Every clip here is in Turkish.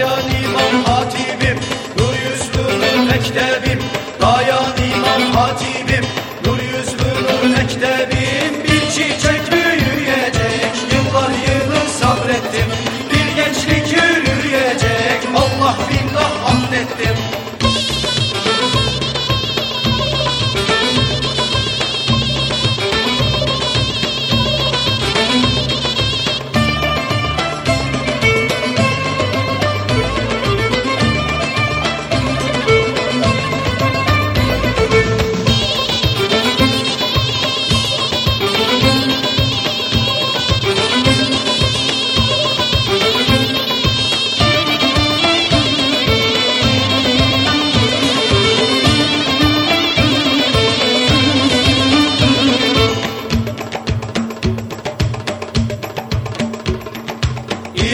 Cereyan imam hatibim Nur yüzlü mektebim.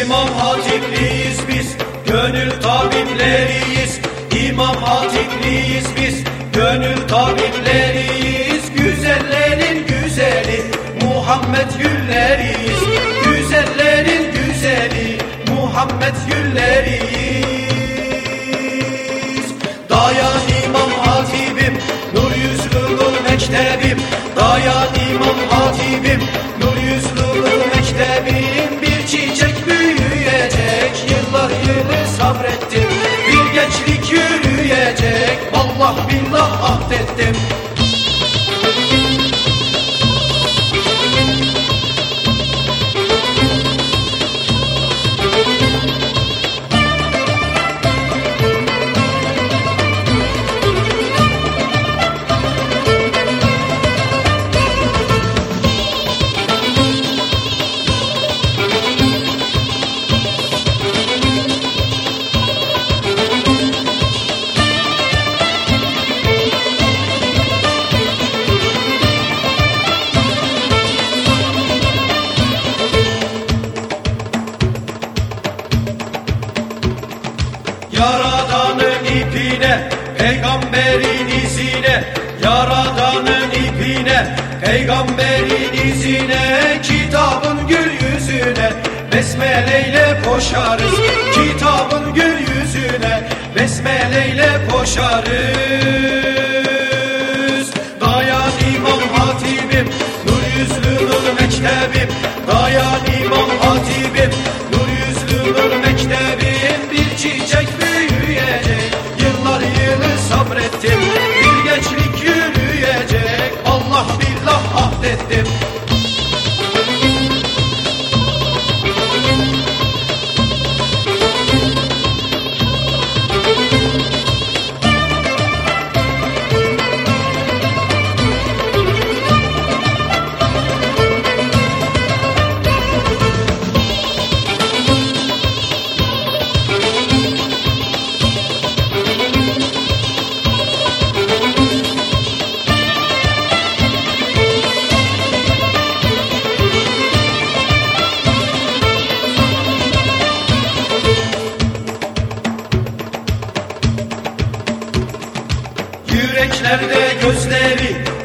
İmam hatipliyiz biz, gönül tabipleriyiz. İmam hatipliyiz biz, gönül tabipleriyiz. Güzellerin güzeli, Muhammed gülleriyiz. Güzellerin güzeli, Muhammed gülleriyiz. Dayan imam hatibim, nur yüzlü nur mektebim. Dayan imam hatibim, Allah billah ahdettim. Yaradanın ipine, peygamberin izine. Yaradanın ipine, peygamberin izine. Kitabın gül yüzüne, besmeleyle koşarız. Kitabın gül yüzüne, besmeleyle koşarız. Dayan imam hatibim, nur yüzlü nur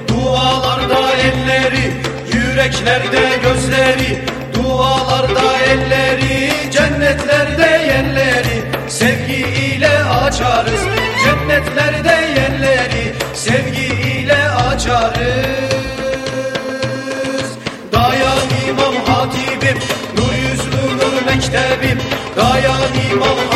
Dualarda elleri Yüreklerde gözleri. Dualarda elleri Cennetlerde yerleri. Sevgi ile açarız Cennetlerde yerleri. Sevgi ile açarız. Dayan İmam Hatibim Nur yüzlü nur mektebim Dayan İmam